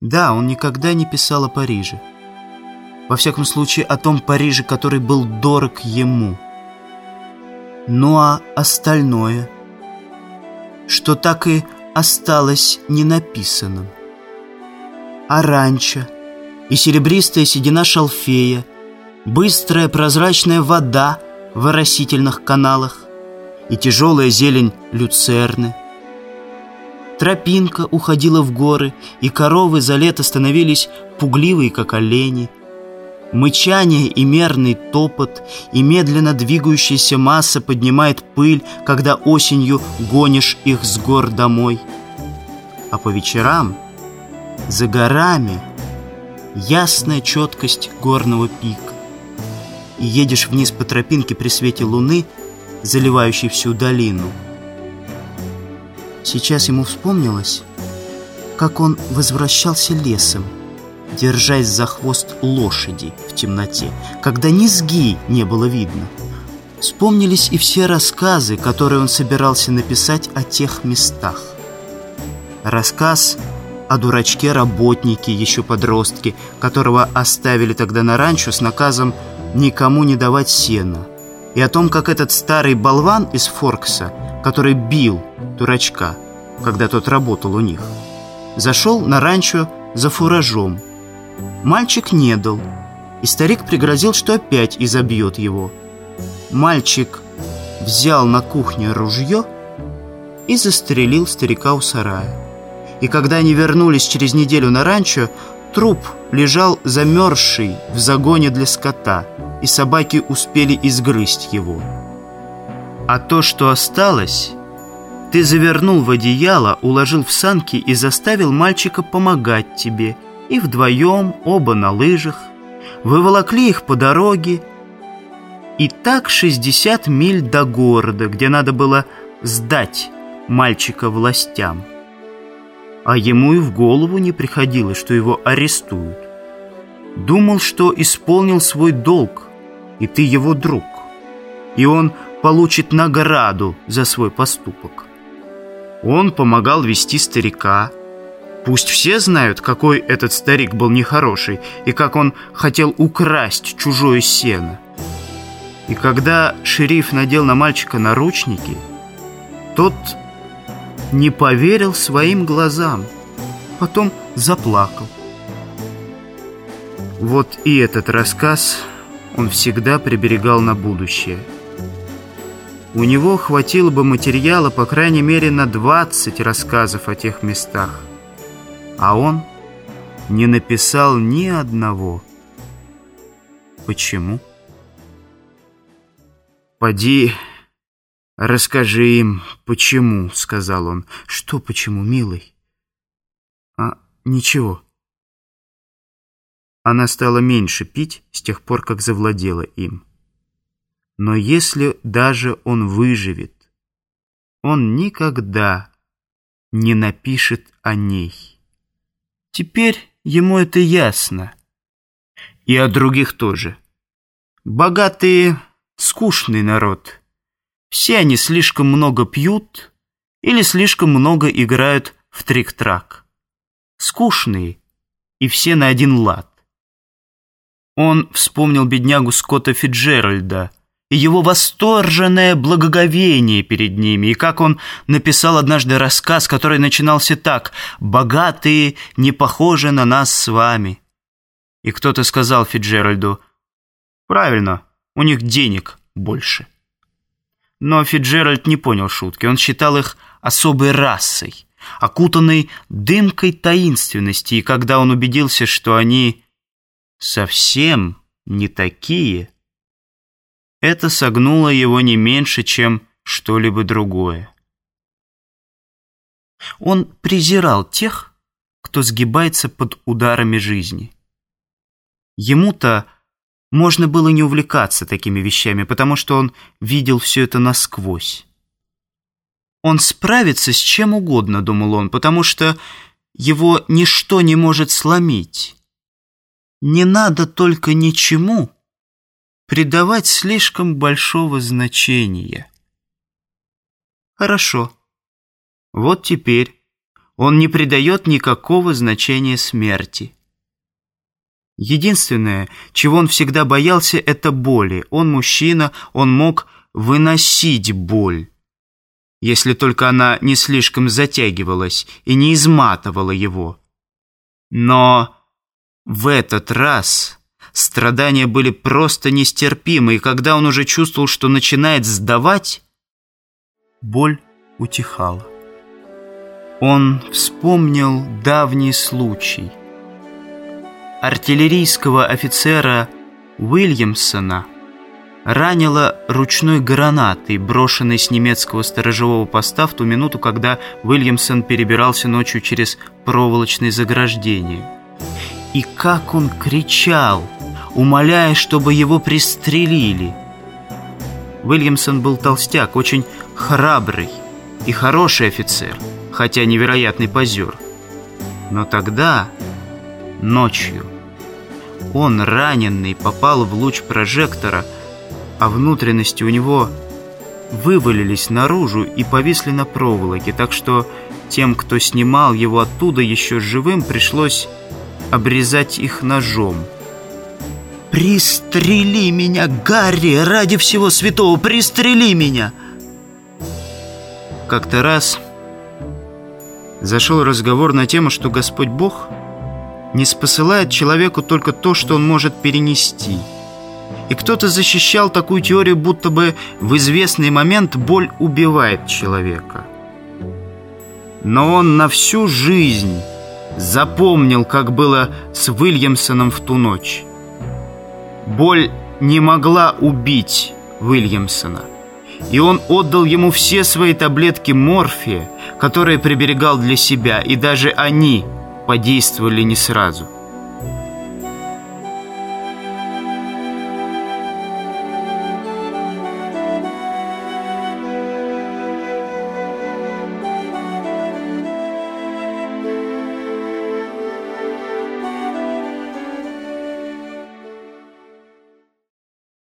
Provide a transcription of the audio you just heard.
Да, он никогда не писал о Париже. Во всяком случае, о том Париже, который был дорог ему. Ну а остальное, что так и осталось ненаписанным. А ранчо и серебристая седина шалфея, быстрая прозрачная вода в оросительных каналах и тяжелая зелень люцерны. Тропинка уходила в горы, и коровы за лето становились пугливые, как олени. Мычание и мерный топот, и медленно двигающаяся масса поднимает пыль, когда осенью гонишь их с гор домой. А по вечерам, за горами, ясная четкость горного пика. И едешь вниз по тропинке при свете луны, заливающей всю долину. Сейчас ему вспомнилось, как он возвращался лесом, держась за хвост лошади в темноте, когда низги не было видно. Вспомнились и все рассказы, которые он собирался написать о тех местах. Рассказ о дурачке-работнике, еще подростке, которого оставили тогда на ранчо с наказом никому не давать сена, и о том, как этот старый болван из Форкса, который бил дурачка, когда тот работал у них, зашел на ранчо за фуражом, Мальчик не дал, и старик пригрозил, что опять изобьет его. Мальчик взял на кухне ружье и застрелил старика у сарая. И когда они вернулись через неделю на ранчо, труп лежал замерзший в загоне для скота, и собаки успели изгрызть его. А то, что осталось, ты завернул в одеяло, уложил в санки и заставил мальчика помогать тебе – и вдвоем, оба на лыжах, выволокли их по дороге, и так 60 миль до города, где надо было сдать мальчика властям. А ему и в голову не приходилось, что его арестуют. Думал, что исполнил свой долг, и ты его друг, и он получит награду за свой поступок. Он помогал вести старика, Пусть все знают, какой этот старик был нехороший и как он хотел украсть чужое сено. И когда шериф надел на мальчика наручники, тот не поверил своим глазам, потом заплакал. Вот и этот рассказ он всегда приберегал на будущее. У него хватило бы материала, по крайней мере, на 20 рассказов о тех местах а он не написал ни одного. Почему? «Поди, расскажи им, почему», — сказал он. «Что почему, милый?» «А, ничего». Она стала меньше пить с тех пор, как завладела им. Но если даже он выживет, он никогда не напишет о ней. Теперь ему это ясно. И о других тоже. Богатые — скучный народ. Все они слишком много пьют или слишком много играют в трик-трак. Скучные и все на один лад. Он вспомнил беднягу Скотта Фиджеральда, и его восторженное благоговение перед ними, и как он написал однажды рассказ, который начинался так «Богатые не похожи на нас с вами». И кто-то сказал Фиджеральду «Правильно, у них денег больше». Но Фиджеральд не понял шутки, он считал их особой расой, окутанной дымкой таинственности, и когда он убедился, что они совсем не такие – это согнуло его не меньше, чем что-либо другое. Он презирал тех, кто сгибается под ударами жизни. Ему-то можно было не увлекаться такими вещами, потому что он видел все это насквозь. Он справится с чем угодно, думал он, потому что его ничто не может сломить. Не надо только ничему, придавать слишком большого значения. Хорошо. Вот теперь Он не придает никакого значения смерти. Единственное, чего он всегда боялся, это боли. Он мужчина, он мог выносить боль, если только она не слишком затягивалась и не изматывала его. Но в этот раз страдания были просто нестерпимы, и когда он уже чувствовал, что начинает сдавать, боль утихала. Он вспомнил давний случай. Артиллерийского офицера Уильямсона ранило ручной гранатой, брошенной с немецкого сторожевого поста в ту минуту, когда Уильямсон перебирался ночью через проволочные заграждения. И как он кричал, умоляя, чтобы его пристрелили. Уильямсон был толстяк, очень храбрый и хороший офицер – хотя невероятный позер. Но тогда, ночью, он, раненый, попал в луч прожектора, а внутренности у него вывалились наружу и повисли на проволоке, так что тем, кто снимал его оттуда еще живым, пришлось обрезать их ножом. «Пристрели меня, Гарри! Ради всего святого, пристрели меня!» Как-то раз зашел разговор на тему, что Господь Бог не спосылает человеку только то, что он может перенести. И кто-то защищал такую теорию, будто бы в известный момент боль убивает человека. Но он на всю жизнь запомнил, как было с Уильямсоном в ту ночь. Боль не могла убить Уильямсона и он отдал ему все свои таблетки морфия, которые приберегал для себя, и даже они подействовали не сразу.